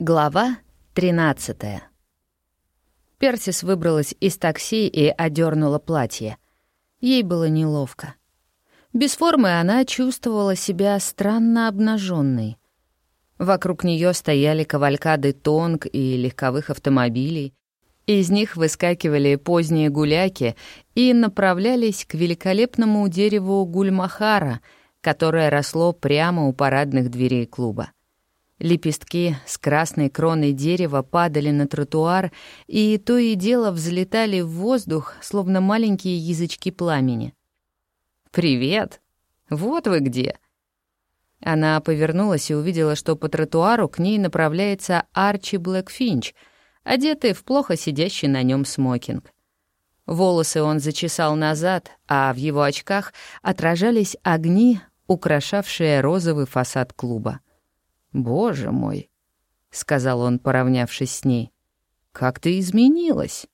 Глава 13 Персис выбралась из такси и одернула платье. Ей было неловко. Без формы она чувствовала себя странно обнаженной. Вокруг нее стояли кавалькады тонг и легковых автомобилей. Из них выскакивали поздние гуляки и направлялись к великолепному дереву гульмахара, которое росло прямо у парадных дверей клуба. Лепестки с красной кроной дерева падали на тротуар, и то и дело взлетали в воздух, словно маленькие язычки пламени. «Привет! Вот вы где!» Она повернулась и увидела, что по тротуару к ней направляется Арчи Блэкфинч, одетый в плохо сидящий на нем смокинг. Волосы он зачесал назад, а в его очках отражались огни, украшавшие розовый фасад клуба. «Боже мой», — сказал он, поравнявшись с ней, — «как ты изменилась!»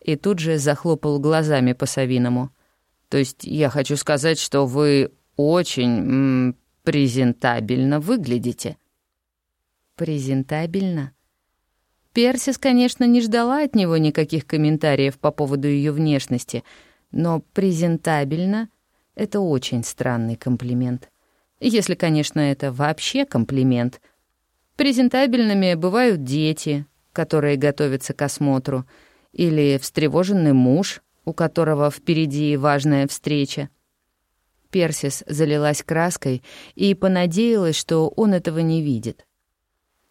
И тут же захлопал глазами по Савиному. «То есть я хочу сказать, что вы очень м -м, презентабельно выглядите». «Презентабельно?» Персис, конечно, не ждала от него никаких комментариев по поводу ее внешности, но презентабельно — это очень странный комплимент. Если, конечно, это вообще комплимент. Презентабельными бывают дети, которые готовятся к осмотру, или встревоженный муж, у которого впереди важная встреча. Персис залилась краской и понадеялась, что он этого не видит.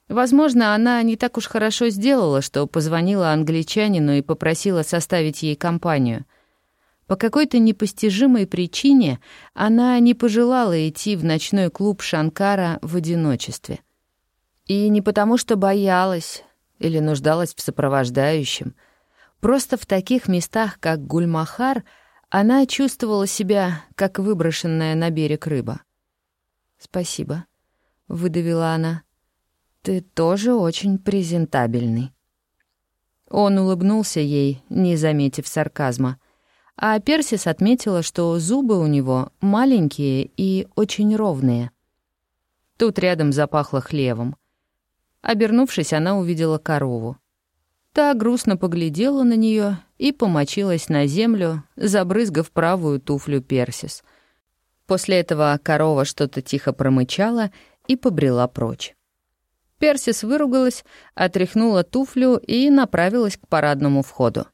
Возможно, она не так уж хорошо сделала, что позвонила англичанину и попросила составить ей компанию — по какой-то непостижимой причине она не пожелала идти в ночной клуб Шанкара в одиночестве. И не потому, что боялась или нуждалась в сопровождающем. Просто в таких местах, как Гульмахар, она чувствовала себя, как выброшенная на берег рыба. «Спасибо», — выдавила она. «Ты тоже очень презентабельный». Он улыбнулся ей, не заметив сарказма — а Персис отметила, что зубы у него маленькие и очень ровные. Тут рядом запахло хлевом. Обернувшись, она увидела корову. Та грустно поглядела на нее и помочилась на землю, забрызгав правую туфлю Персис. После этого корова что-то тихо промычала и побрела прочь. Персис выругалась, отряхнула туфлю и направилась к парадному входу.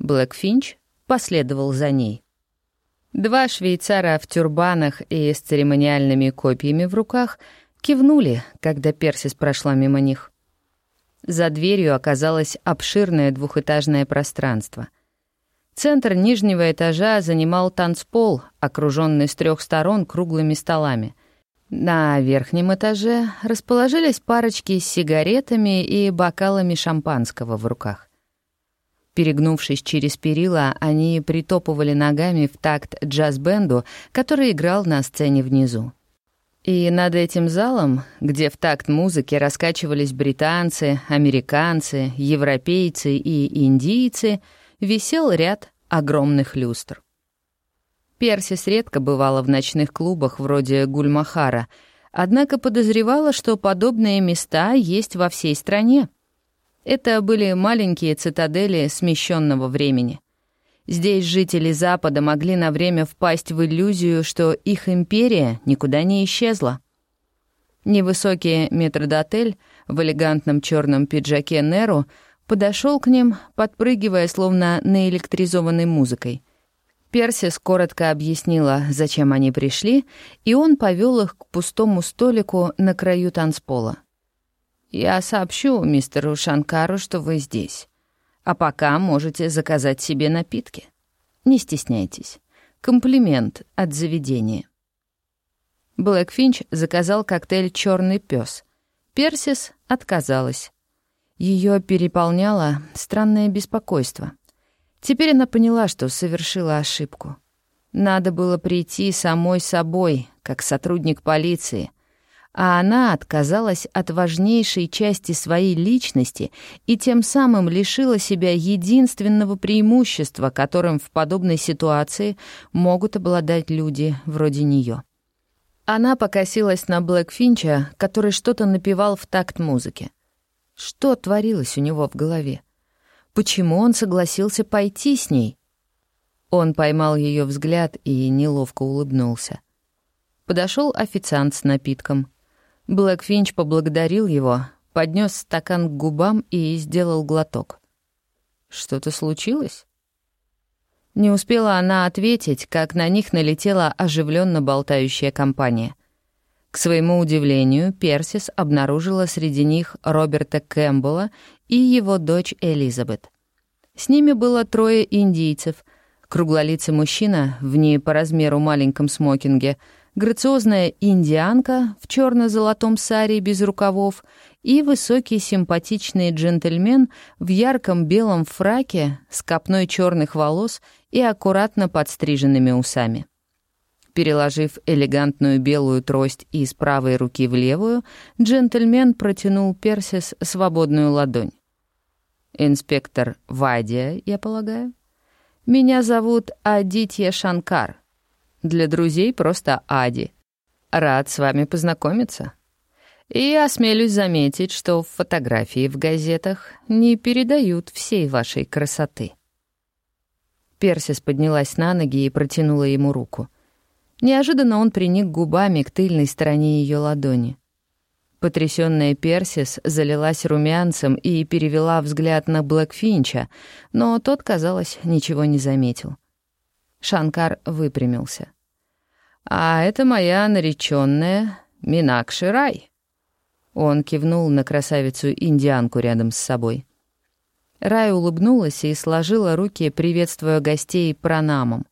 Блэкфинч последовал за ней. Два швейцара в тюрбанах и с церемониальными копьями в руках кивнули, когда Персис прошла мимо них. За дверью оказалось обширное двухэтажное пространство. Центр нижнего этажа занимал танцпол, окруженный с трех сторон круглыми столами. На верхнем этаже расположились парочки с сигаретами и бокалами шампанского в руках. Перегнувшись через перила, они притопывали ногами в такт джаз-бенду, который играл на сцене внизу. И над этим залом, где в такт музыки раскачивались британцы, американцы, европейцы и индийцы, висел ряд огромных люстр. Персис редко бывала в ночных клубах вроде Гульмахара, однако подозревала, что подобные места есть во всей стране — это были маленькие цитадели смещенного времени. Здесь жители Запада могли на время впасть в иллюзию, что их империя никуда не исчезла. Невысокий метрдотель в элегантном черном пиджаке Неру подошел к ним, подпрыгивая словно наэлектризованной музыкой. Персис коротко объяснила, зачем они пришли, и он повел их к пустому столику на краю танцпола. Я сообщу мистеру Шанкару, что вы здесь. А пока можете заказать себе напитки. Не стесняйтесь. Комплимент от заведения. Блэкфинч заказал коктейль «Черный пес». Персис отказалась. Ее переполняло странное беспокойство. Теперь она поняла, что совершила ошибку. Надо было прийти самой собой, как сотрудник полиции — а она отказалась от важнейшей части своей личности и тем самым лишила себя единственного преимущества, которым в подобной ситуации могут обладать люди вроде нее. Она покосилась на Блэк Финча, который что-то напевал в такт музыки. Что творилось у него в голове? Почему он согласился пойти с ней? Он поймал ее взгляд и неловко улыбнулся. Подошел официант с напитком. Блэкфинч поблагодарил его, поднес стакан к губам и сделал глоток. «Что-то случилось?» Не успела она ответить, как на них налетела оживленно болтающая компания. К своему удивлению, Персис обнаружила среди них Роберта Кэмпбелла и его дочь Элизабет. С ними было трое индийцев, круглолицый мужчина в не по размеру маленьком смокинге, грациозная индианка в черно золотом саре без рукавов и высокий симпатичный джентльмен в ярком белом фраке с копной черных волос и аккуратно подстриженными усами. Переложив элегантную белую трость из правой руки в левую, джентльмен протянул Персис свободную ладонь. «Инспектор Вадия, я полагаю?» «Меня зовут Адитья Шанкар. Для друзей просто Ади. Рад с вами познакомиться. И осмелюсь заметить, что фотографии в газетах не передают всей вашей красоты». Персис поднялась на ноги и протянула ему руку. Неожиданно он приник губами к тыльной стороне ее ладони. Потрясённая Персис залилась румянцем и перевела взгляд на Блэкфинча, но тот, казалось, ничего не заметил. Шанкар выпрямился. «А это моя наречённая Минакши Рай». Он кивнул на красавицу-индианку рядом с собой. Рай улыбнулась и сложила руки, приветствуя гостей пранамом.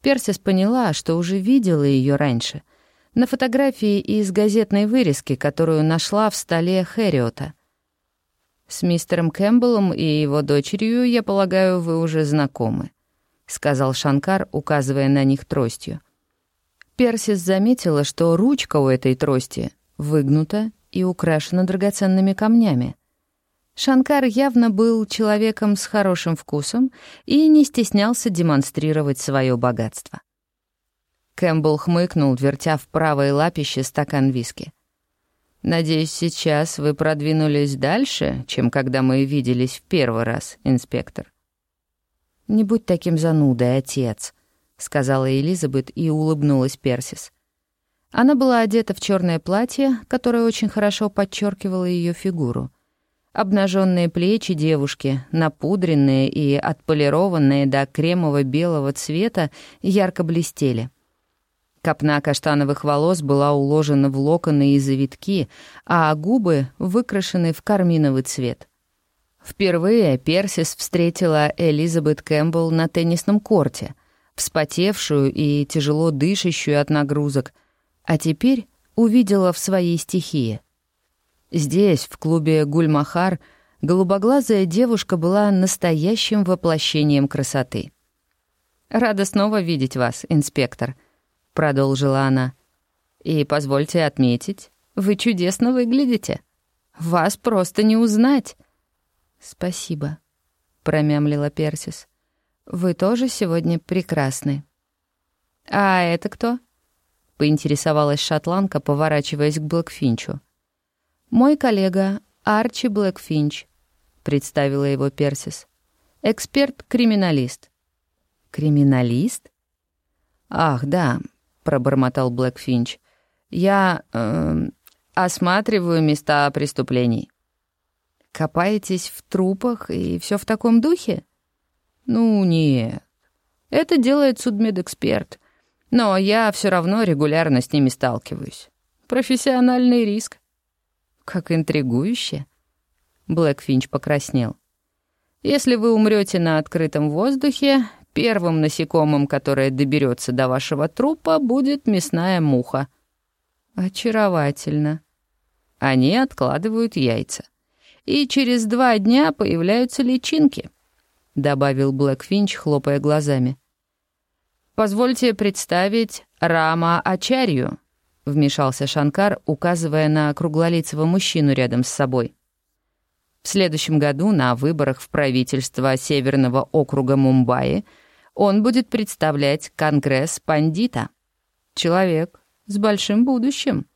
Персис поняла, что уже видела ее раньше, на фотографии из газетной вырезки, которую нашла в столе Хэриота. «С мистером Кэмпбеллом и его дочерью, я полагаю, вы уже знакомы», — сказал Шанкар, указывая на них тростью. Персис заметила, что ручка у этой трости выгнута и украшена драгоценными камнями — Шанкар явно был человеком с хорошим вкусом и не стеснялся демонстрировать свое богатство. Кэмпбелл хмыкнул, вертя в правой лапище стакан виски. «Надеюсь, сейчас вы продвинулись дальше, чем когда мы виделись в первый раз, инспектор». «Не будь таким занудой, отец», — сказала Элизабет и улыбнулась Персис. Она была одета в черное платье, которое очень хорошо подчеркивало ее фигуру. Обнаженные плечи девушки, напудренные и отполированные до кремово-белого цвета, ярко блестели. Копна каштановых волос была уложена в локоны и завитки, а губы выкрашены в карминовый цвет. Впервые Персис встретила Элизабет Кэмпбелл на теннисном корте, вспотевшую и тяжело дышащую от нагрузок, а теперь увидела в своей стихии. Здесь, в клубе «Гульмахар», голубоглазая девушка была настоящим воплощением красоты. «Рада снова видеть вас, инспектор», — продолжила она. «И позвольте отметить, вы чудесно выглядите. Вас просто не узнать». «Спасибо», — промямлила Персис. «Вы тоже сегодня прекрасны». «А это кто?» — поинтересовалась шотландка, поворачиваясь к Блэкфинчу. «Мой коллега Арчи Блэкфинч», — представила его Персис. «Эксперт-криминалист». «Криминалист?» «Ах, да», — пробормотал Блэкфинч. «Я э, осматриваю места преступлений». «Копаетесь в трупах и все в таком духе?» «Ну, нет. Это делает судмедэксперт. Но я все равно регулярно с ними сталкиваюсь. Профессиональный риск. Как интригующе. Блэкфинч покраснел. Если вы умрете на открытом воздухе, первым насекомым, которое доберется до вашего трупа, будет мясная муха. Очаровательно. Они откладывают яйца. И через два дня появляются личинки, добавил Блэкфинч, хлопая глазами. Позвольте представить Рама Ачарью, — вмешался Шанкар, указывая на круглолицего мужчину рядом с собой. В следующем году на выборах в правительство Северного округа Мумбаи он будет представлять Конгресс Пандита. Человек с большим будущим.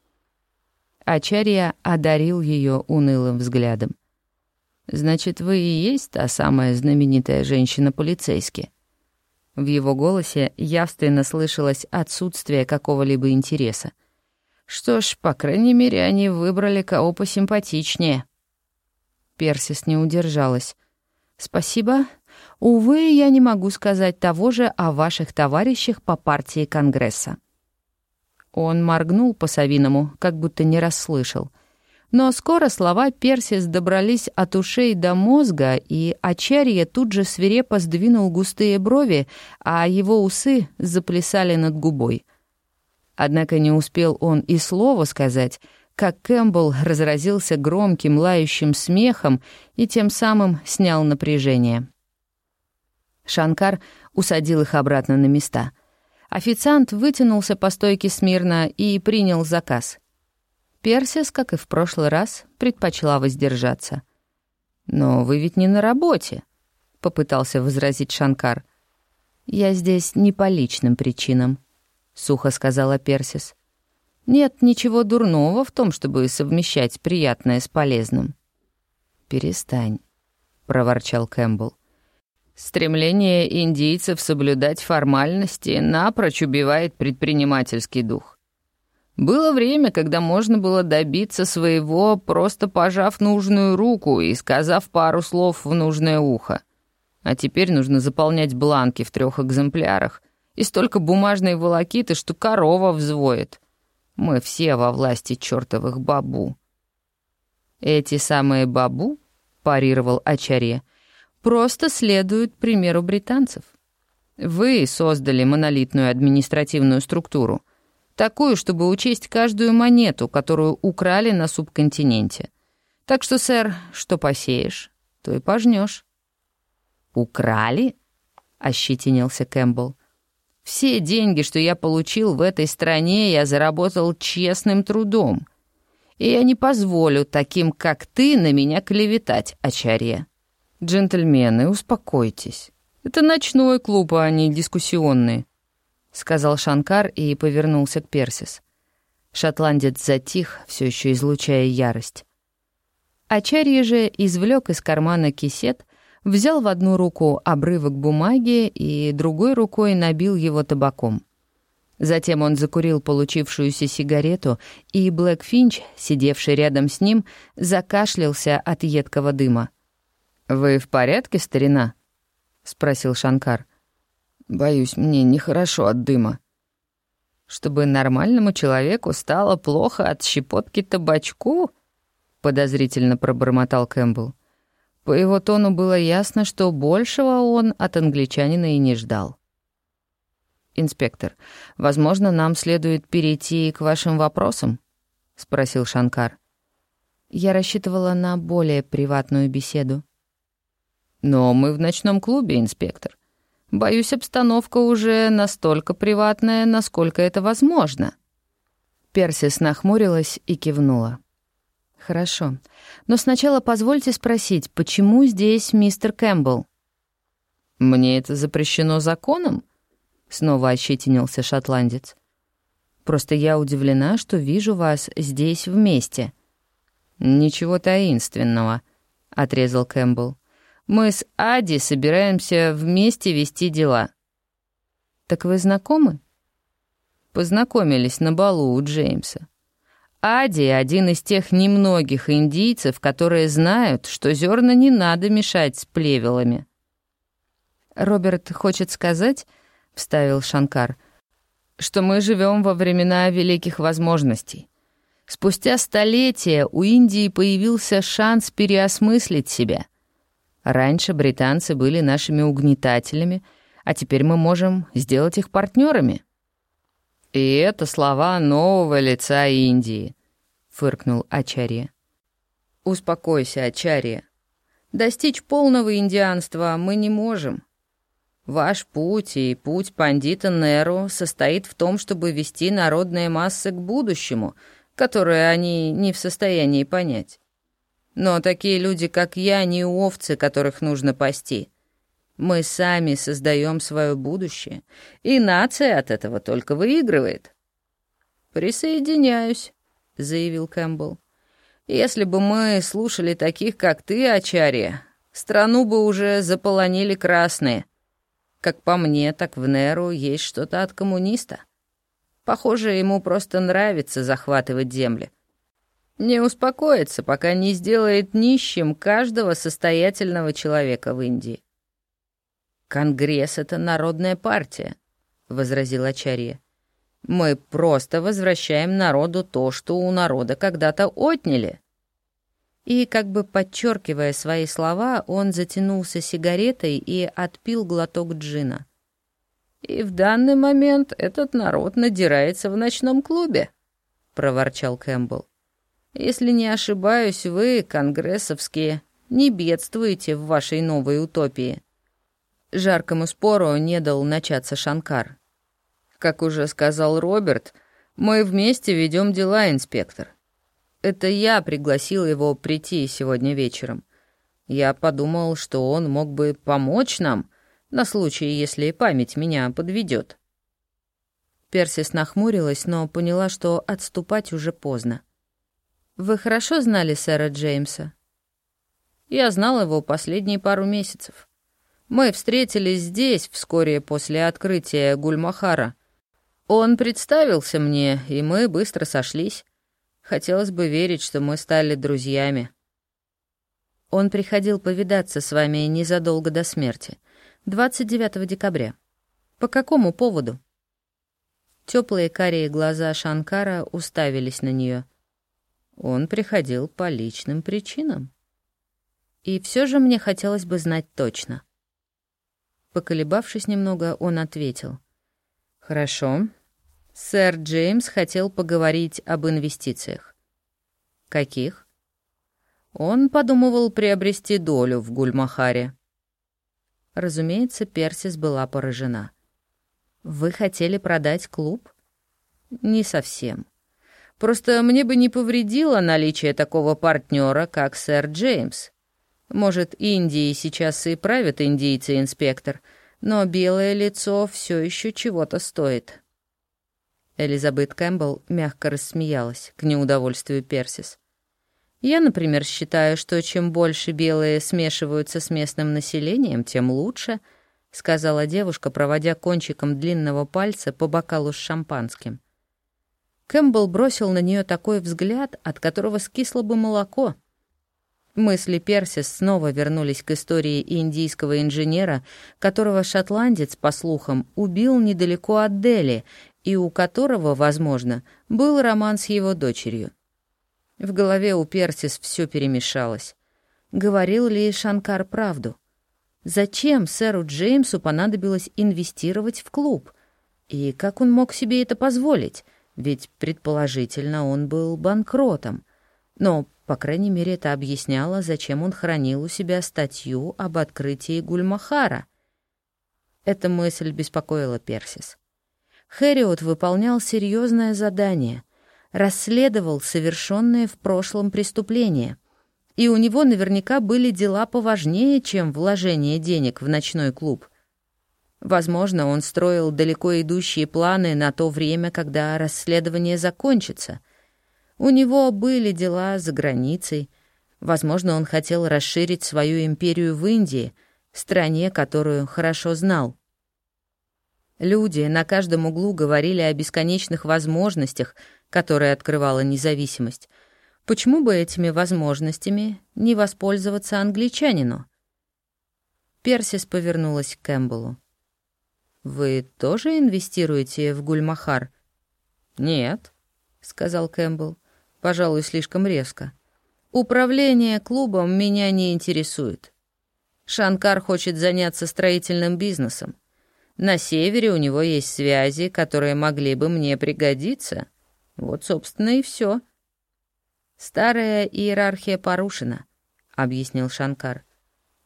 Ачарья одарил ее унылым взглядом. Значит, вы и есть та самая знаменитая женщина-полицейский?» В его голосе явственно слышалось отсутствие какого-либо интереса. «Что ж, по крайней мере, они выбрали кого посимпатичнее». Персис не удержалась. «Спасибо. Увы, я не могу сказать того же о ваших товарищах по партии Конгресса». Он моргнул по-совиному, как будто не расслышал. Но скоро слова Персис добрались от ушей до мозга, и Ачарья тут же свирепо сдвинул густые брови, а его усы заплясали над губой. Однако не успел он и слова сказать, как Кэмпбелл разразился громким лающим смехом и тем самым снял напряжение. Шанкар усадил их обратно на места. Официант вытянулся по стойке смирно и принял заказ. Персис, как и в прошлый раз, предпочла воздержаться. «Но вы ведь не на работе», — попытался возразить Шанкар. «Я здесь не по личным причинам», — сухо сказала Персис. «Нет ничего дурного в том, чтобы совмещать приятное с полезным». «Перестань», — проворчал Кэмпбелл. Стремление индийцев соблюдать формальности напрочь убивает предпринимательский дух. Было время, когда можно было добиться своего, просто пожав нужную руку и сказав пару слов в нужное ухо. А теперь нужно заполнять бланки в трех экземплярах и столько бумажной волокиты, что корова взвоет. Мы все во власти чертовых бабу. «Эти самые бабу», — парировал Ачарье, — просто следуют примеру британцев. Вы создали монолитную административную структуру, такую, чтобы учесть каждую монету, которую украли на субконтиненте. Так что, сэр, что посеешь, то и пожнешь. «Украли?» — ощетинился Кэмпбелл. «Все деньги, что я получил в этой стране, я заработал честным трудом. И я не позволю таким, как ты, на меня клеветать, Ачарья». «Джентльмены, успокойтесь. Это ночной клуб, а не дискуссионный», — сказал Шанкар и повернулся к Персис. Шотландец затих, все еще излучая ярость. Ачарья же извлек из кармана кисет, взял в одну руку обрывок бумаги и другой рукой набил его табаком. Затем он закурил получившуюся сигарету, и Блэк Финч, сидевший рядом с ним, закашлялся от едкого дыма. «Вы в порядке, старина?» — спросил Шанкар. «Боюсь, мне нехорошо от дыма». «Чтобы нормальному человеку стало плохо от щепотки табачку?» — подозрительно пробормотал Кэмпбелл. По его тону было ясно, что большего он от англичанина и не ждал. «Инспектор, возможно, нам следует перейти к вашим вопросам?» — спросил Шанкар. Я рассчитывала на более приватную беседу. Но мы в ночном клубе, инспектор. Боюсь, обстановка уже настолько приватная, насколько это возможно». Персис нахмурилась и кивнула. «Хорошо. Но сначала позвольте спросить, почему здесь мистер Кэмпбелл?» «Мне это запрещено законом?» — снова ощетинился шотландец. «Просто я удивлена, что вижу вас здесь вместе». «Ничего таинственного», — отрезал Кэмпбелл. Мы с Ади собираемся вместе вести дела». «Так вы знакомы?» Познакомились на балу у Джеймса. Ади — один из тех немногих индийцев, которые знают, что зерна не надо мешать с плевелами. «Роберт хочет сказать, — вставил Шанкар, — что мы живем во времена великих возможностей. Спустя столетия у Индии появился шанс переосмыслить себя — Раньше британцы были нашими угнетателями, а теперь мы можем сделать их партнерами. «И это слова нового лица Индии», — фыркнул Ачарья. «Успокойся, Ачарья. Достичь полного индианства мы не можем. Ваш путь и путь пандита Неру состоит в том, чтобы вести народные массы к будущему, которое они не в состоянии понять. Но такие люди, как я, не овцы, которых нужно пасти. Мы сами создаем свое будущее, и нация от этого только выигрывает. «Присоединяюсь», — заявил Кэмпбелл. Если бы мы слушали таких, как ты, Ачария, страну бы уже заполонили красные. Как по мне, так в Неру есть что-то от коммуниста. Похоже, ему просто нравится захватывать земли. Не успокоится, пока не сделает нищим каждого состоятельного человека в Индии. «Конгресс — это народная партия», — возразил Ачарья. «Мы просто возвращаем народу то, что у народа когда-то отняли». И, как бы подчеркивая свои слова, он затянулся сигаретой и отпил глоток джина. «И в данный момент этот народ надирается в ночном клубе», — проворчал Кэмпбелл. «Если не ошибаюсь, вы, конгрессовские, не бедствуете в вашей новой утопии». Жаркому спору не дал начаться Шанкар. «Как уже сказал Роберт, мы вместе ведем дела, инспектор. Это я пригласил его прийти сегодня вечером. Я подумал, что он мог бы помочь нам на случай, если память меня подведет. Персис нахмурилась, но поняла, что отступать уже поздно. «Вы хорошо знали сэра Джеймса?» «Я знал его последние пару месяцев. Мы встретились здесь вскоре после открытия Гульмахара. Он представился мне, и мы быстро сошлись. Хотелось бы верить, что мы стали друзьями. Он приходил повидаться с вами незадолго до смерти, 29 декабря. По какому поводу? Теплые карие глаза Шанкара уставились на нее. Он приходил по личным причинам. И все же мне хотелось бы знать точно. Поколебавшись немного, он ответил. «Хорошо, Сэр Джеймс хотел поговорить об инвестициях. Каких? Он подумывал приобрести долю в Гульмахаре. Разумеется, Персис была поражена. Вы хотели продать клуб? Не совсем. Просто мне бы не повредило наличие такого партнера, как сэр Джеймс. Может, Индии сейчас и правят индийцы-инспектор, но белое лицо все еще чего-то стоит. Элизабет Кэмпбелл мягко рассмеялась к неудовольствию Персис. «Я, например, считаю, что чем больше белые смешиваются с местным населением, тем лучше», — сказала девушка, проводя кончиком длинного пальца по бокалу с шампанским. Кэмпбелл бросил на нее такой взгляд, от которого скисло бы молоко. Мысли Персис снова вернулись к истории индийского инженера, которого шотландец, по слухам, убил недалеко от Дели и у которого, возможно, был роман с его дочерью. В голове у Персис все перемешалось. Говорил ли Шанкар правду? Зачем сэру Джеймсу понадобилось инвестировать в клуб? И как он мог себе это позволить? Ведь, предположительно, он был банкротом. Но, по крайней мере, это объясняло, зачем он хранил у себя статью об открытии Гульмахара. Эта мысль беспокоила Персис. Хэриот выполнял серьезное задание, расследовал совершенные в прошлом преступления, и у него наверняка были дела поважнее, чем вложение денег в ночной клуб. Возможно, он строил далеко идущие планы на то время, когда расследование закончится. У него были дела за границей. Возможно, он хотел расширить свою империю в Индии, стране, которую хорошо знал. Люди на каждом углу говорили о бесконечных возможностях, которые открывала независимость. Почему бы этими возможностями не воспользоваться англичанину? Персис повернулась к Кэмпбеллу. «Вы тоже инвестируете в Гульмахар?» «Нет», — сказал Кэмпбелл, пожалуй, слишком резко. «Управление клубом меня не интересует. Шанкар хочет заняться строительным бизнесом. На севере у него есть связи, которые могли бы мне пригодиться. Вот, собственно, и все. Старая иерархия порушена, объяснил Шанкар.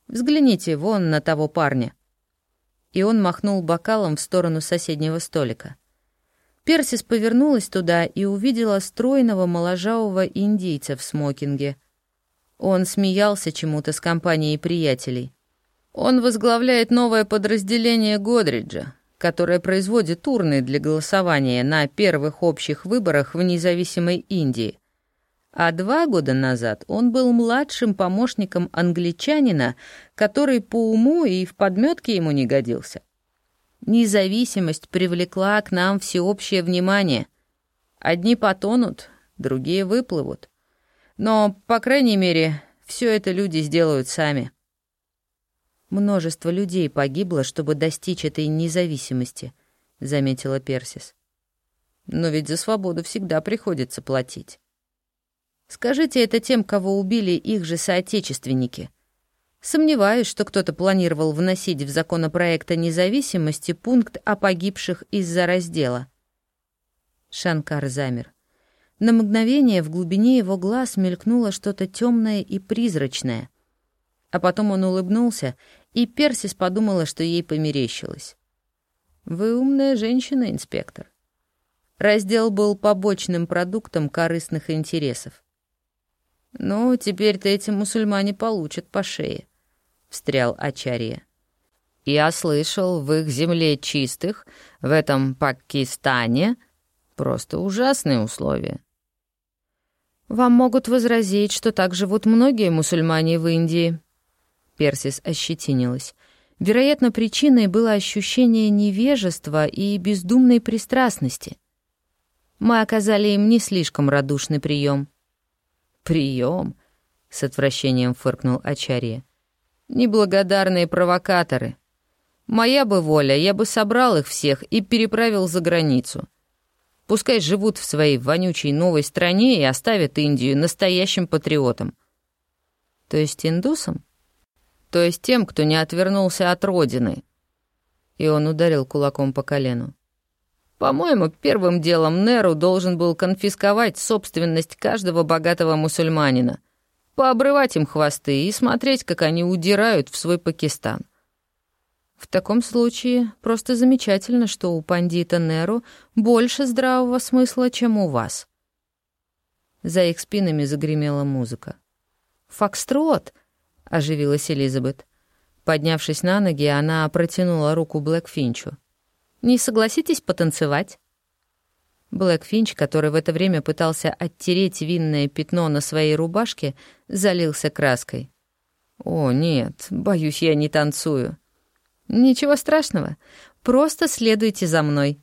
Взгляните вон на того парня. И он махнул бокалом в сторону соседнего столика. Персис повернулась туда и увидела стройного моложавого индийца в смокинге. Он смеялся чему-то с компанией приятелей. Он возглавляет новое подразделение Годриджа, которое производит урны для голосования на первых общих выборах в независимой Индии. А два года назад он был младшим помощником англичанина, который по уму и в подметке ему не годился. Независимость привлекла к нам всеобщее внимание. Одни потонут, другие выплывут. Но, по крайней мере, все это люди сделают сами. Множество людей погибло, чтобы достичь этой независимости, заметила Персис. Но ведь за свободу всегда приходится платить. Скажите это тем, кого убили их же соотечественники. Сомневаюсь, что кто-то планировал вносить в законопроект о независимости пункт о погибших из-за раздела. Шанкар замер. На мгновение в глубине его глаз мелькнуло что-то темное и призрачное. А потом он улыбнулся, и Персис подумала, что ей померещилось. «Вы умная женщина, инспектор». Раздел был побочным продуктом корыстных интересов. «Ну, теперь-то эти мусульмане получат по шее», — встрял Ачарья. «Я слышал, в их земле чистых, в этом Пакистане, просто ужасные условия». «Вам могут возразить, что так живут многие мусульмане в Индии». Персис ощетинилась. Вероятно, причиной было ощущение невежества и бездумной пристрастности. Мы оказали им не слишком радушный прием. Прием, с отвращением фыркнул Ачарья. Неблагодарные провокаторы. Моя бы воля, я бы собрал их всех и переправил за границу. Пускай живут в своей вонючей новой стране и оставят Индию настоящим патриотом. То есть индусам? То есть тем, кто не отвернулся от родины. И он ударил кулаком по колену. По-моему, первым делом Неру должен был конфисковать собственность каждого богатого мусульманина, пообрывать им хвосты и смотреть, как они удирают в свой Пакистан. В таком случае просто замечательно, что у пандита Неру больше здравого смысла, чем у вас. За их спинами загремела музыка. «Фокстрот!» — оживилась Элизабет. Поднявшись на ноги, она протянула руку Блэкфинчу. Не согласитесь потанцевать?» Блэк Финч, который в это время пытался оттереть винное пятно на своей рубашке, залился краской. «О, нет, боюсь, я не танцую». «Ничего страшного, просто следуйте за мной».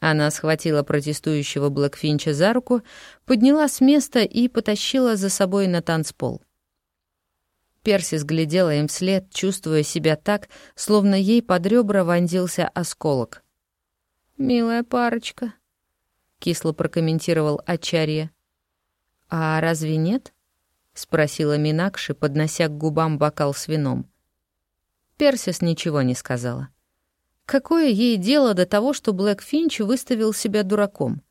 Она схватила протестующего Блэкфинча за руку, подняла с места и потащила за собой на танцпол. Персис глядела им вслед, чувствуя себя так, словно ей под ребра вонзился осколок. «Милая парочка», — кисло прокомментировал Ачарья. «А разве нет?» — спросила Минакши, поднося к губам бокал с вином. Персис ничего не сказала. Какое ей дело до того, что Блэк Финч выставил себя дураком?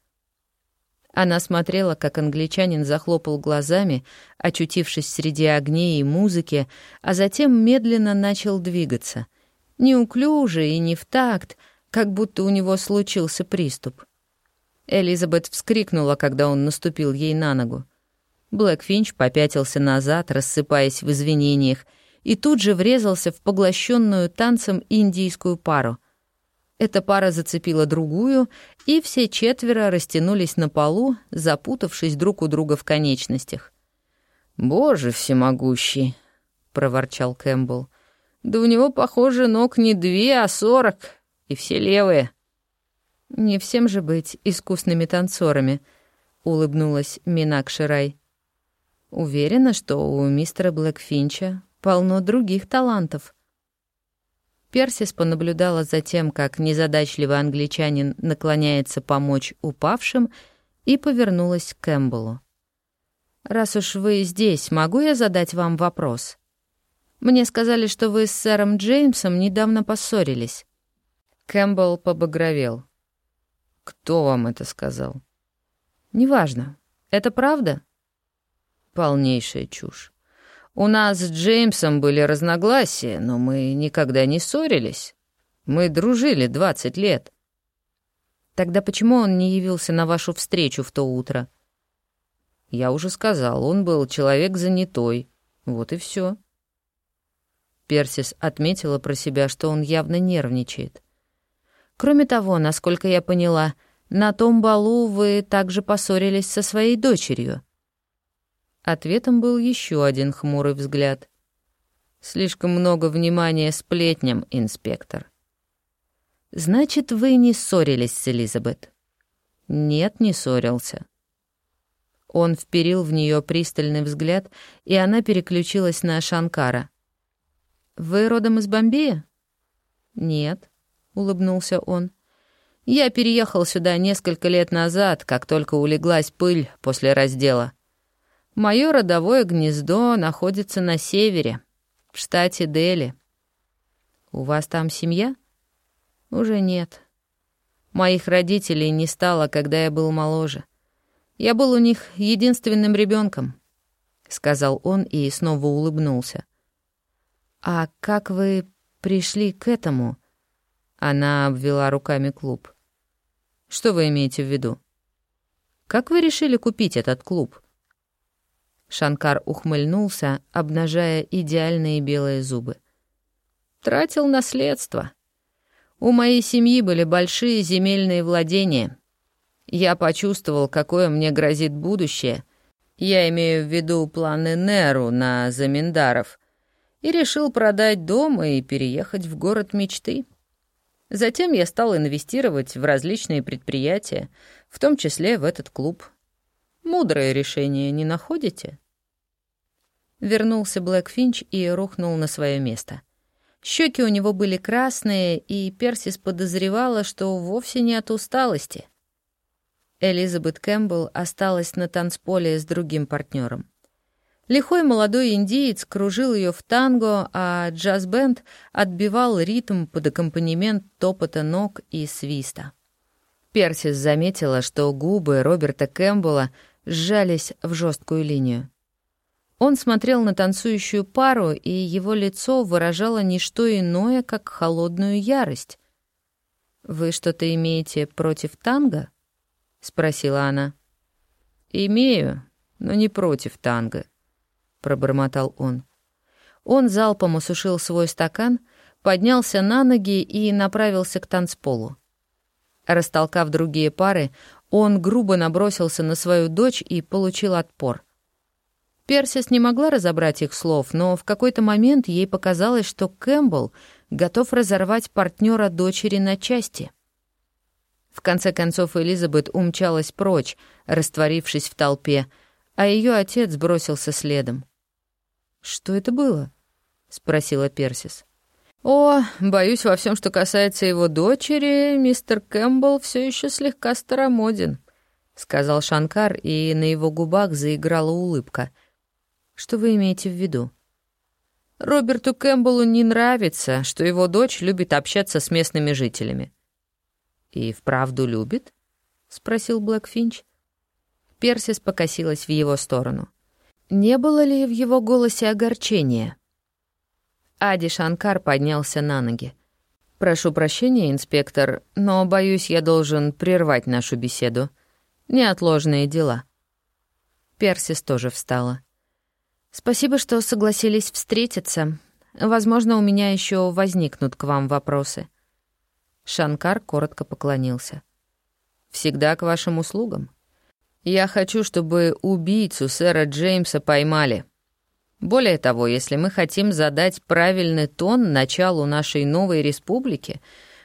Она смотрела, как англичанин захлопал глазами, очутившись среди огней и музыки, а затем медленно начал двигаться. Неуклюже и не в такт, как будто у него случился приступ. Элизабет вскрикнула, когда он наступил ей на ногу. Блэк Финч попятился назад, рассыпаясь в извинениях, и тут же врезался в поглощенную танцем индийскую пару — эта пара зацепила другую, и все четверо растянулись на полу, запутавшись друг у друга в конечностях. «Боже всемогущий!» — проворчал Кэмпбелл. «Да у него, похоже, ног не две, а сорок, и все левые». «Не всем же быть искусными танцорами», — улыбнулась Минак Ширай. «Уверена, что у мистера Блэкфинча полно других талантов». Персис понаблюдала за тем, как незадачливый англичанин наклоняется помочь упавшим, и повернулась к Кэмпбеллу. «Раз уж вы здесь, могу я задать вам вопрос? Мне сказали, что вы с сэром Джеймсом недавно поссорились». Кэмпбелл побагровел. «Кто вам это сказал?» «Неважно. Это правда?» «Полнейшая чушь. У нас с Джеймсом были разногласия, но мы никогда не ссорились. Мы дружили двадцать лет. Тогда почему он не явился на вашу встречу в то утро? Я уже сказал, он был человек занятой. Вот и все. Персис отметила про себя, что он явно нервничает. Кроме того, насколько я поняла, на том балу вы также поссорились со своей дочерью. Ответом был еще один хмурый взгляд. «Слишком много внимания сплетням, инспектор». «Значит, вы не ссорились с Элизабет?» «Нет, не ссорился». Он вперил в нее пристальный взгляд, и она переключилась на Шанкара. «Вы родом из Бомбея?» «Нет», — улыбнулся он. «Я переехал сюда несколько лет назад, как только улеглась пыль после раздела. Мое родовое гнездо находится на севере, в штате Дели. У вас там семья? Уже нет. Моих родителей не стало, когда я был моложе. Я был у них единственным ребенком, сказал он и снова улыбнулся. А как вы пришли к этому? Она обвела руками клуб. Что вы имеете в виду? Как вы решили купить этот клуб? Шанкар ухмыльнулся, обнажая идеальные белые зубы. «Тратил наследство. У моей семьи были большие земельные владения. Я почувствовал, какое мне грозит будущее. Я имею в виду планы Неру на Заминдаров. И решил продать дом и переехать в город мечты. Затем я стал инвестировать в различные предприятия, в том числе в этот клуб». Мудрое решение, не находите?» Вернулся Блэк Финч и рухнул на свое место. Щеки у него были красные, и Персис подозревала, что вовсе не от усталости. Элизабет Кэмпбелл осталась на танцполе с другим партнером. Лихой молодой индиец кружил ее в танго, а джаз-бенд отбивал ритм под аккомпанемент топота ног и свиста. Персис заметила, что губы Роберта Кэмпбелла сжались в жесткую линию. Он смотрел на танцующую пару, и его лицо выражало не что иное, как холодную ярость. «Вы что-то имеете против танго?» — спросила она. «Имею, но не против танго», — пробормотал он. Он залпом осушил свой стакан, поднялся на ноги и направился к танцполу. Растолкав другие пары, он грубо набросился на свою дочь и получил отпор. Персис не могла разобрать их слов, но в какой-то момент ей показалось, что Кэмпбелл готов разорвать партнера дочери на части. В конце концов Элизабет умчалась прочь, растворившись в толпе, а ее отец бросился следом. «Что это было?» — спросила Персис. «О, боюсь, во всем, что касается его дочери, мистер Кэмпбелл все еще слегка старомоден», — сказал Шанкар, и на его губах заиграла улыбка. «Что вы имеете в виду?» «Роберту Кэмпбеллу не нравится, что его дочь любит общаться с местными жителями». «И вправду любит?» — спросил Блэк Финч. Персис покосилась в его сторону. Не было ли в его голосе огорчения? Ади Шанкар поднялся на ноги. «Прошу прощения, инспектор, но, боюсь, я должен прервать нашу беседу. Неотложные дела». Персис тоже встала. «Спасибо, что согласились встретиться. Возможно, у меня еще возникнут к вам вопросы». Шанкар коротко поклонился. «Всегда к вашим услугам. Я хочу, чтобы убийцу сэра Джеймса поймали. Более того, если мы хотим задать правильный тон началу нашей новой республики,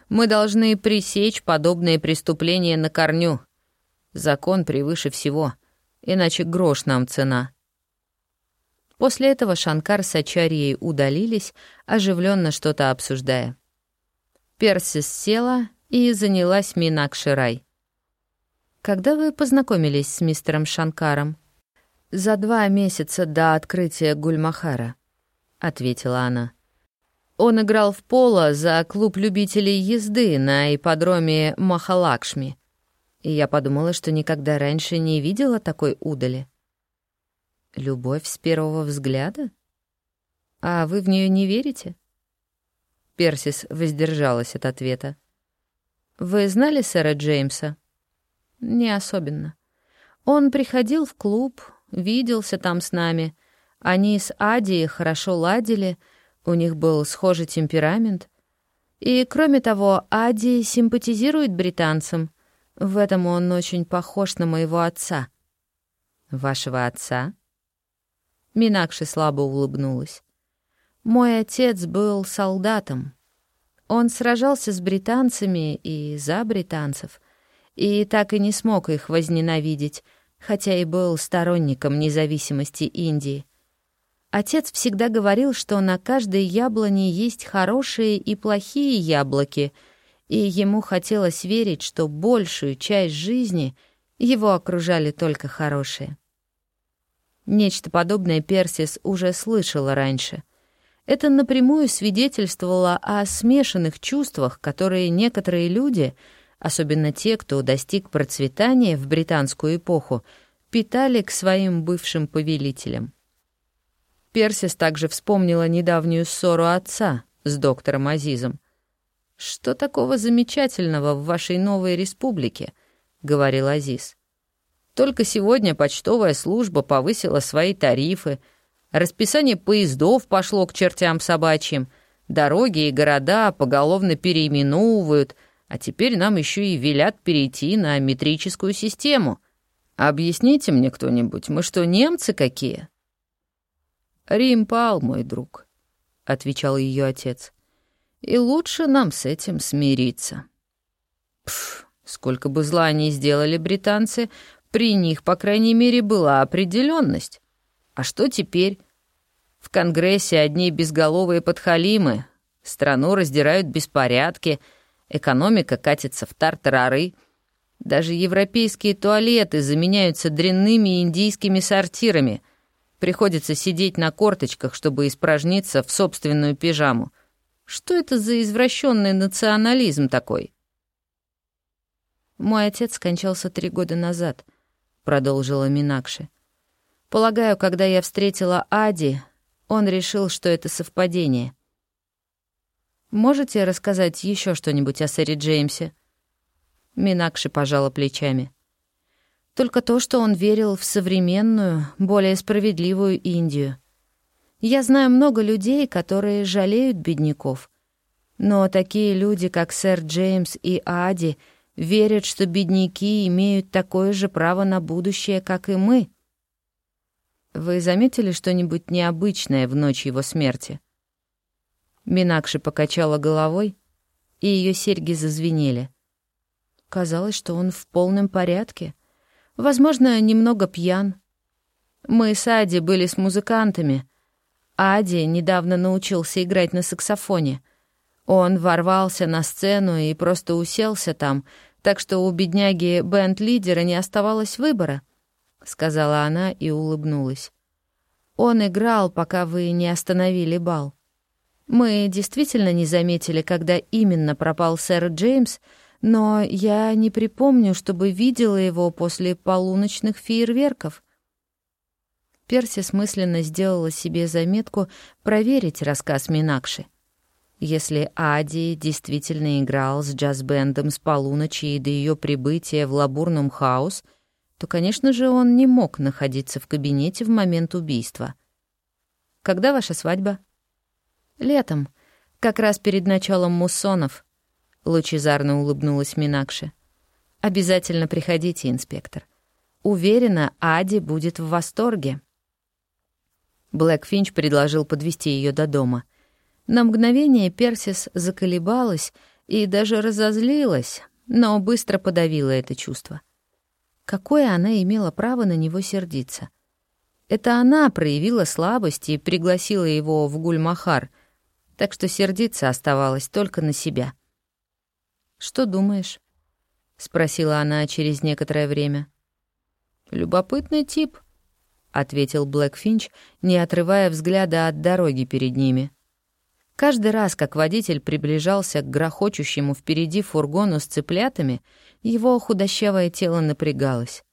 мы должны пресечь подобные преступления на корню. Закон превыше всего, иначе грош нам цена. После этого Шанкар с Ачарьей удалились, оживленно что-то обсуждая. Персис села и занялась Минакширай. «Когда вы познакомились с мистером Шанкаром?» «За два месяца до открытия Гульмахара», — ответила она. «Он играл в поло за клуб любителей езды на ипподроме Махалакшми, и я подумала, что никогда раньше не видела такой удали». «Любовь с первого взгляда? А вы в нее не верите?» Персис воздержалась от ответа. «Вы знали сэра Джеймса?» «Не особенно. Он приходил в клуб, виделся там с нами. Они с Ади хорошо ладили, у них был схожий темперамент. И, кроме того, Ади симпатизирует британцам. В этом он очень похож на моего отца». «Вашего отца?» Минакши слабо улыбнулась. «Мой отец был солдатом. Он сражался с британцами и за британцев, и так и не смог их возненавидеть, хотя и был сторонником независимости Индии. Отец всегда говорил, что на каждой яблоне есть хорошие и плохие яблоки, и ему хотелось верить, что большую часть жизни его окружали только хорошие. Нечто подобное Персис уже слышала раньше. Это напрямую свидетельствовало о смешанных чувствах, которые некоторые люди, особенно те, кто достиг процветания в британскую эпоху, питали к своим бывшим повелителям. Персис также вспомнила недавнюю ссору отца с доктором Азизом. «Что такого замечательного в вашей новой республике?» — говорил Азиз. Только сегодня почтовая служба повысила свои тарифы, расписание поездов пошло к чертям собачьим, дороги и города поголовно переименовывают, а теперь нам еще и велят перейти на метрическую систему. Объясните мне кто-нибудь, мы что, немцы какие?» «Рим пал, мой друг», — отвечал ее отец. «И лучше нам с этим смириться». Пф, сколько бы зла ни сделали британцы, при них, по крайней мере, была определенность. А что теперь? В Конгрессе одни безголовые подхалимы, страну раздирают беспорядки, экономика катится в тартарары. Даже европейские туалеты заменяются дрянными индийскими сортирами. Приходится сидеть на корточках, чтобы испражниться в собственную пижаму. Что это за извращенный национализм такой? Мой отец скончался три года назад —— продолжила Минакши. «Полагаю, когда я встретила Ади, он решил, что это совпадение. Можете рассказать еще что-нибудь о сэре Джеймсе?» Минакши пожала плечами. «Только то, что он верил в современную, более справедливую Индию. Я знаю много людей, которые жалеют бедняков. Но такие люди, как сэр Джеймс и Ади — верят, что бедняки имеют такое же право на будущее, как и мы. Вы заметили что-нибудь необычное в ночь его смерти? Минакши покачала головой, и ее серьги зазвенели. Казалось, что он в полном порядке. Возможно, немного пьян. Мы с Ади были с музыкантами. Ади недавно научился играть на саксофоне — он ворвался на сцену и просто уселся там, так что у бедняги бенд-лидера не оставалось выбора», — сказала она и улыбнулась. «Он играл, пока вы не остановили бал. Мы действительно не заметили, когда именно пропал сэр Джеймс, но я не припомню, чтобы видела его после полуночных фейерверков». Перси смысленно сделала себе заметку проверить рассказ Минакши. Если Ади действительно играл с джаз-бендом с полуночи и до ее прибытия в Лабурнум Хаус, то, конечно же, он не мог находиться в кабинете в момент убийства. «Когда ваша свадьба?» «Летом, как раз перед началом муссонов», — лучезарно улыбнулась Минакши. «Обязательно приходите, инспектор. Уверена, Ади будет в восторге». Блэк Финч предложил подвести ее до дома — на мгновение Персис заколебалась и даже разозлилась, но быстро подавила это чувство. Какое она имела право на него сердиться? Это она проявила слабость и пригласила его в Гульмахар, так что сердиться оставалось только на себя. «Что думаешь?» — спросила она через некоторое время. «Любопытный тип», — ответил Блэк Финч, не отрывая взгляда от дороги перед ними. Каждый раз, как водитель приближался к грохочущему впереди фургону с цыплятами, его худощавое тело напрягалось.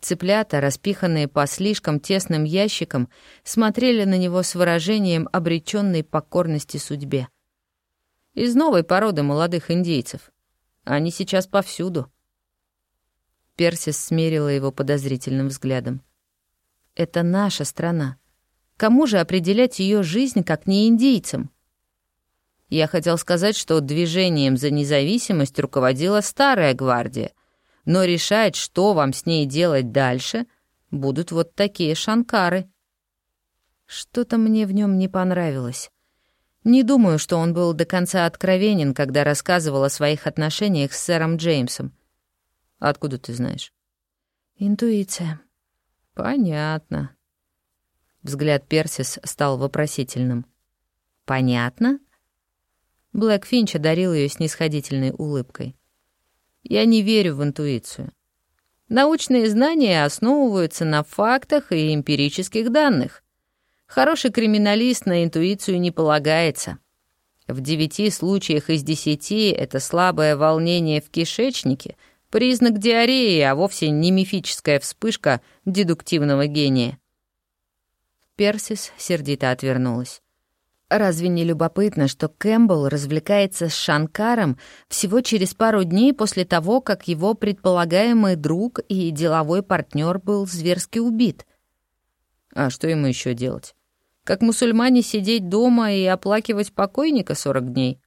Цыплята, распиханные по слишком тесным ящикам, смотрели на него с выражением обреченной покорности судьбе. Из новой породы молодых индейцев. Они сейчас повсюду. Персис смерила его подозрительным взглядом. «Это наша страна. Кому же определять ее жизнь, как не индейцам?» Я хотел сказать, что движением за независимость руководила старая гвардия, но решать, что вам с ней делать дальше, будут вот такие шанкары. Что-то мне в нем не понравилось. Не думаю, что он был до конца откровенен, когда рассказывал о своих отношениях с сэром Джеймсом. Откуда ты знаешь? Интуиция. Понятно. Взгляд Персис стал вопросительным. Понятно? Блэк Финч одарил ее снисходительной улыбкой. Я не верю в интуицию. Научные знания основываются на фактах и эмпирических данных. Хороший криминалист на интуицию не полагается. В девяти случаях из десяти это слабое волнение в кишечнике, признак диареи, а вовсе не мифическая вспышка дедуктивного гения. Персис сердито отвернулась. Разве не любопытно, что Кэмпбелл развлекается с Шанкаром всего через пару дней после того, как его предполагаемый друг и деловой партнер был зверски убит? А что ему еще делать? Как мусульмане сидеть дома и оплакивать покойника сорок дней?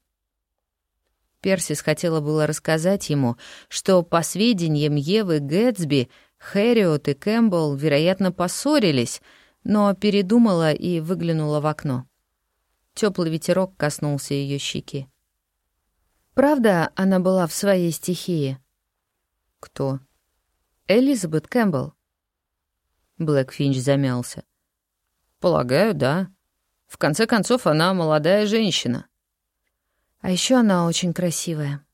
Персис хотела было рассказать ему, что, по сведениям Евы Гэтсби, Хэриот и Кэмпбелл, вероятно, поссорились, но передумала и выглянула в окно. Теплый ветерок коснулся ее щеки. Правда, она была в своей стихии? Кто? Элизабет Кэмпбелл. Блэк замялся. Полагаю, да. В конце концов, она молодая женщина. А еще она очень красивая.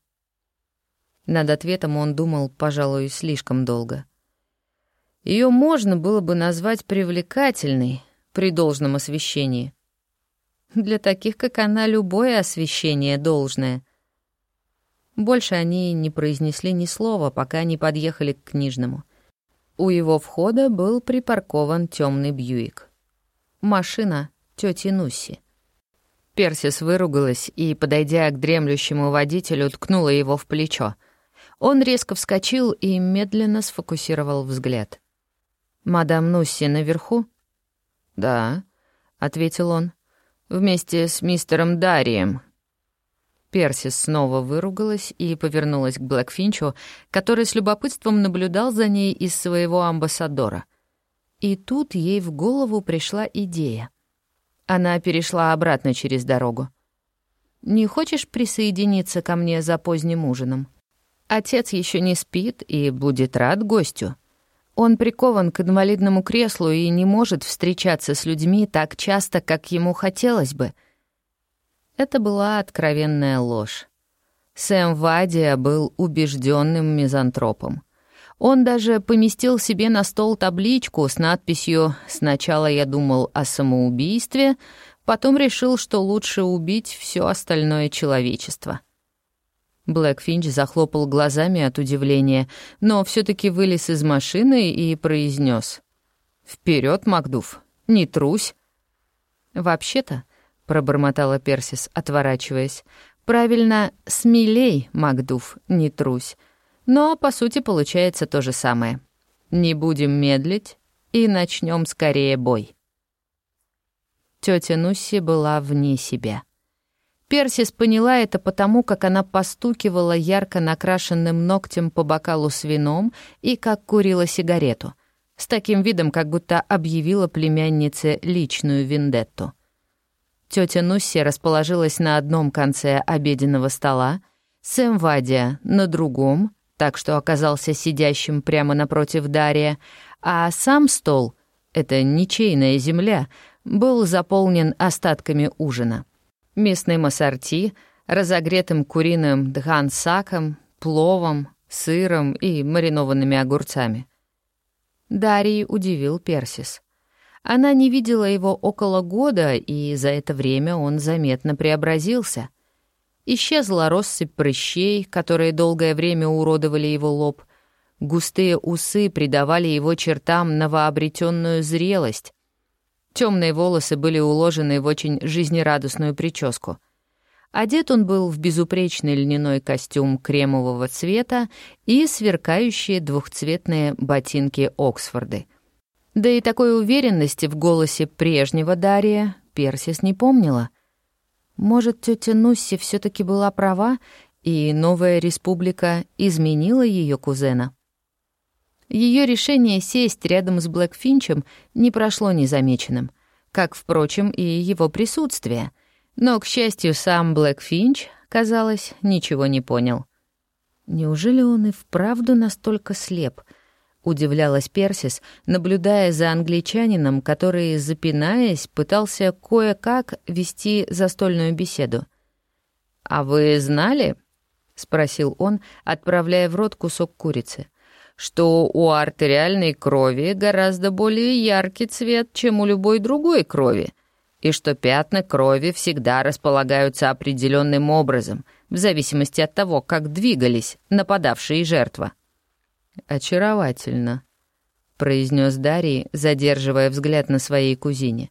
Над ответом он думал, пожалуй, слишком долго. Ее можно было бы назвать привлекательной при должном освещении. Для таких, как она, любое освещение должное. Больше они не произнесли ни слова, пока не подъехали к книжному. У его входа был припаркован темный Бьюик. Машина тети Нуси. Персис выругалась и, подойдя к дремлющему водителю, ткнула его в плечо. Он резко вскочил и медленно сфокусировал взгляд. «Мадам Нусси наверху?» «Да», — ответил он, — «вместе с мистером Дарием». Персис снова выругалась и повернулась к Блэкфинчу, который с любопытством наблюдал за ней из своего амбассадора — и тут ей в голову пришла идея. Она перешла обратно через дорогу. «Не хочешь присоединиться ко мне за поздним ужином? Отец еще не спит и будет рад гостю. Он прикован к инвалидному креслу и не может встречаться с людьми так часто, как ему хотелось бы». Это была откровенная ложь. Сэм Вадия был убежденным мизантропом. Он даже поместил себе на стол табличку с надписью «Сначала я думал о самоубийстве, потом решил, что лучше убить все остальное человечество». Блэк Финч захлопал глазами от удивления, но все таки вылез из машины и произнес: «Вперед, Макдув, не трусь!» «Вообще-то», — пробормотала Персис, отворачиваясь, «правильно, смелей, Макдув, не трусь. Но, по сути, получается то же самое. Не будем медлить и начнем скорее бой. Тетя Нусси была вне себя. Персис поняла это потому, как она постукивала ярко накрашенным ногтем по бокалу с вином и как курила сигарету, с таким видом, как будто объявила племяннице личную вендетту. Тетя Нусси расположилась на одном конце обеденного стола, Сэм Вадия — на другом, так что оказался сидящим прямо напротив Дария, а сам стол, это ничейная земля, был заполнен остатками ужина. Местным ассорти, разогретым куриным дхансаком, пловом, сыром и маринованными огурцами. Дарий удивил Персис. Она не видела его около года, и за это время он заметно преобразился — Исчезла россыпь прыщей, которые долгое время уродовали его лоб. Густые усы придавали его чертам новообретенную зрелость. Темные волосы были уложены в очень жизнерадостную прическу. Одет он был в безупречный льняной костюм кремового цвета и сверкающие двухцветные ботинки Оксфорды. Да и такой уверенности в голосе прежнего Дария Персис не помнила — может, тетя Нусси все таки была права, и новая республика изменила ее кузена? Ее решение сесть рядом с Блэкфинчем не прошло незамеченным. как, впрочем, и его присутствие. Но, к счастью, сам Блэк Финч, казалось, ничего не понял. Неужели он и вправду настолько слеп? Удивлялась Персис, наблюдая за англичанином, который, запинаясь, пытался кое-как вести застольную беседу. «А вы знали?» — спросил он, отправляя в рот кусок курицы — что у артериальной крови гораздо более яркий цвет, чем у любой другой крови, и что пятна крови всегда располагаются определенным образом, в зависимости от того, как двигались нападавшие жертва. «Очаровательно», — произнес Дарий, задерживая взгляд на своей кузине.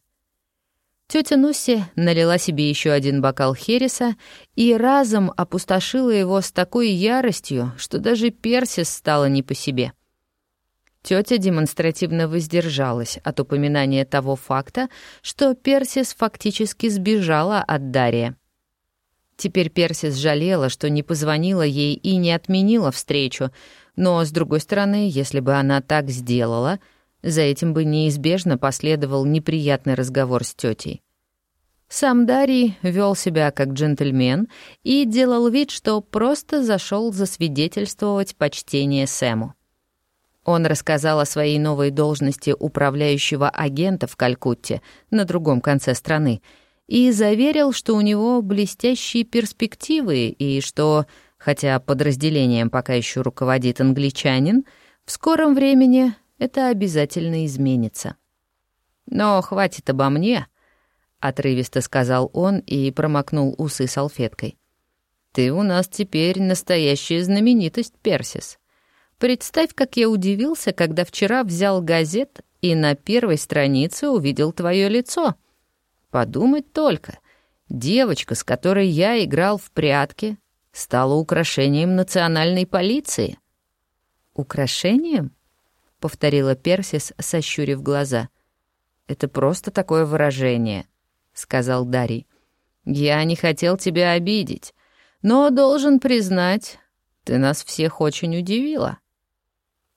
Тетя Нусси налила себе еще один бокал хереса и разом опустошила его с такой яростью, что даже Персис стала не по себе. Тетя демонстративно воздержалась от упоминания того факта, что Персис фактически сбежала от Дария. Теперь Персис жалела, что не позвонила ей и не отменила встречу, но, с другой стороны, если бы она так сделала — за этим бы неизбежно последовал неприятный разговор с тетей. Сам Дарий вел себя как джентльмен и делал вид, что просто зашел засвидетельствовать почтение Сэму. Он рассказал о своей новой должности управляющего агента в Калькутте на другом конце страны и заверил, что у него блестящие перспективы и что, хотя подразделением пока еще руководит англичанин, в скором времени это обязательно изменится. «Но хватит обо мне», — отрывисто сказал он и промокнул усы салфеткой. «Ты у нас теперь настоящая знаменитость, Персис. Представь, как я удивился, когда вчера взял газет и на первой странице увидел твое лицо. Подумать только, девочка, с которой я играл в прятки, стала украшением национальной полиции». «Украшением?» — повторила Персис, сощурив глаза. «Это просто такое выражение», — сказал Дарий. «Я не хотел тебя обидеть, но должен признать, ты нас всех очень удивила».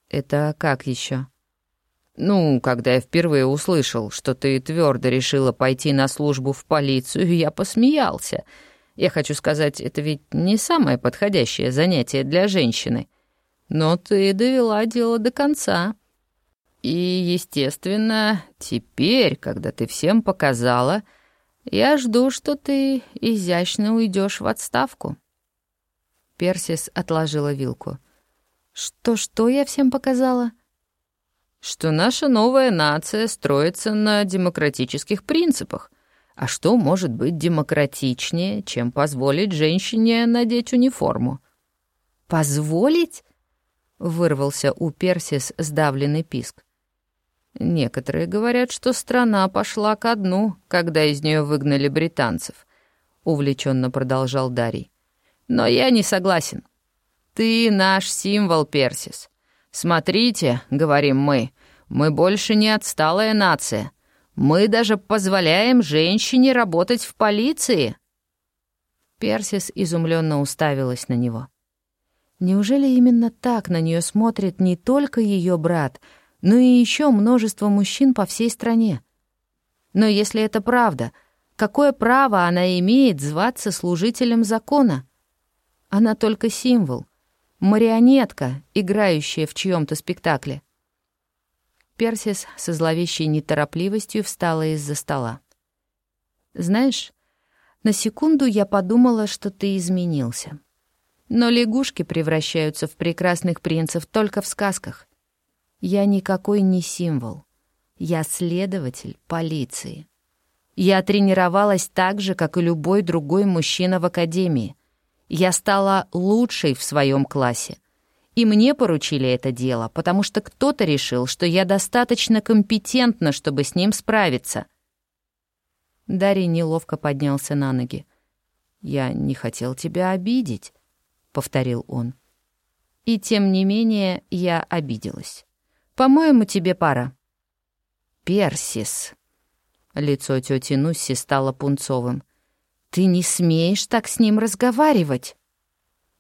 «Это как еще? «Ну, когда я впервые услышал, что ты твердо решила пойти на службу в полицию, я посмеялся. Я хочу сказать, это ведь не самое подходящее занятие для женщины». Но ты довела дело до конца. И, естественно, теперь, когда ты всем показала, я жду, что ты изящно уйдешь в отставку. Персис отложила вилку. Что-что я всем показала? Что наша новая нация строится на демократических принципах. А что может быть демократичнее, чем позволить женщине надеть униформу? Позволить? Вырвался у Персис сдавленный писк. Некоторые говорят, что страна пошла ко дну, когда из нее выгнали британцев, увлеченно продолжал Дарий. Но я не согласен. Ты наш символ, Персис. Смотрите, говорим мы, мы больше не отсталая нация. Мы даже позволяем женщине работать в полиции. Персис изумленно уставилась на него. Неужели именно так на нее смотрит не только ее брат, но и еще множество мужчин по всей стране? Но если это правда, какое право она имеет зваться служителем закона? Она только символ, марионетка, играющая в чьем-то спектакле. Персис со зловещей неторопливостью встала из-за стола. «Знаешь, на секунду я подумала, что ты изменился». Но лягушки превращаются в прекрасных принцев только в сказках. Я никакой не символ. Я следователь полиции. Я тренировалась так же, как и любой другой мужчина в академии. Я стала лучшей в своем классе. И мне поручили это дело, потому что кто-то решил, что я достаточно компетентна, чтобы с ним справиться. Дарий неловко поднялся на ноги. «Я не хотел тебя обидеть». — повторил он. «И тем не менее я обиделась. По-моему, тебе пара». «Персис». Лицо тети Нусси стало пунцовым. «Ты не смеешь так с ним разговаривать».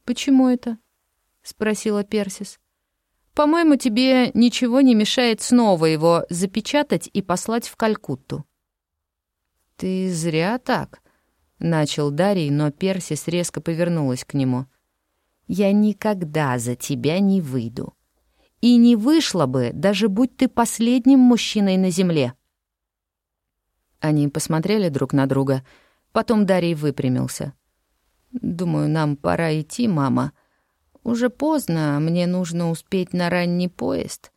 «Почему это?» — спросила Персис. «По-моему, тебе ничего не мешает снова его запечатать и послать в Калькутту». «Ты зря так», — начал Дарий, но Персис резко повернулась к нему. «Я никогда за тебя не выйду. И не вышла бы, даже будь ты последним мужчиной на земле». Они посмотрели друг на друга, потом Дарий выпрямился. «Думаю, нам пора идти, мама. Уже поздно, мне нужно успеть на ранний поезд.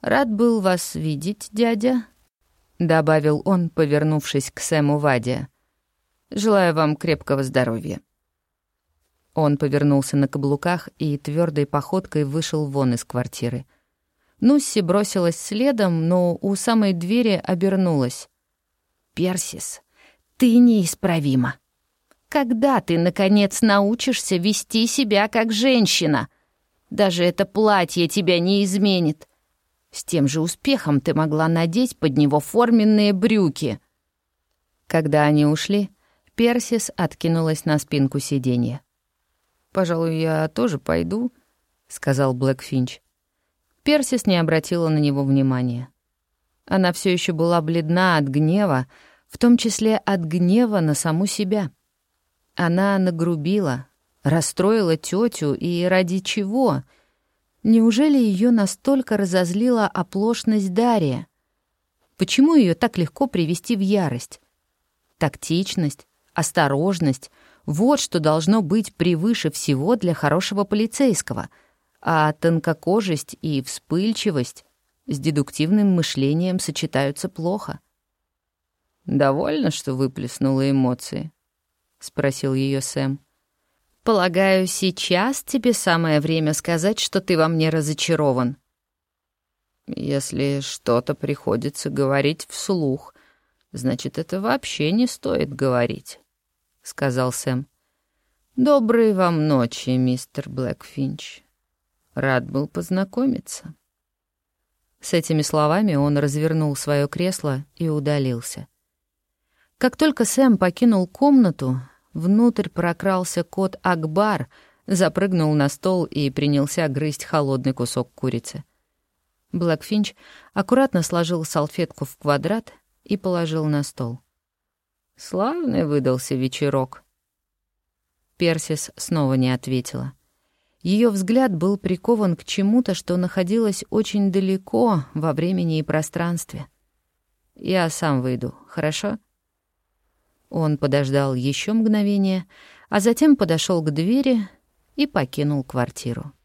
Рад был вас видеть, дядя». — добавил он, повернувшись к Сэму Ваде. «Желаю вам крепкого здоровья». Он повернулся на каблуках и твердой походкой вышел вон из квартиры. Нусси бросилась следом, но у самой двери обернулась. «Персис, ты неисправима. Когда ты, наконец, научишься вести себя как женщина? Даже это платье тебя не изменит. С тем же успехом ты могла надеть под него форменные брюки. Когда они ушли, Персис откинулась на спинку сиденья. «Пожалуй, я тоже пойду», — сказал Блэкфинч. Персис не обратила на него внимания. Она все еще была бледна от гнева, в том числе от гнева на саму себя. Она нагрубила, расстроила тетю, и ради чего — Неужели ее настолько разозлила оплошность Дария? Почему ее так легко привести в ярость? Тактичность, осторожность — вот что должно быть превыше всего для хорошего полицейского, а тонкокожесть и вспыльчивость с дедуктивным мышлением сочетаются плохо. «Довольно, что выплеснула эмоции?» — спросил ее Сэм. Полагаю, сейчас тебе самое время сказать, что ты во мне разочарован. Если что-то приходится говорить вслух, значит, это вообще не стоит говорить, — сказал Сэм. Доброй вам ночи, мистер Блэкфинч. Рад был познакомиться. С этими словами он развернул свое кресло и удалился. Как только Сэм покинул комнату, Внутрь прокрался кот Акбар, запрыгнул на стол и принялся грызть холодный кусок курицы. Блэкфинч аккуратно сложил салфетку в квадрат и положил на стол. Славный выдался вечерок. Персис снова не ответила. Ее взгляд был прикован к чему-то, что находилось очень далеко во времени и пространстве. «Я сам выйду, хорошо?» Он подождал еще мгновение, а затем подошел к двери и покинул квартиру.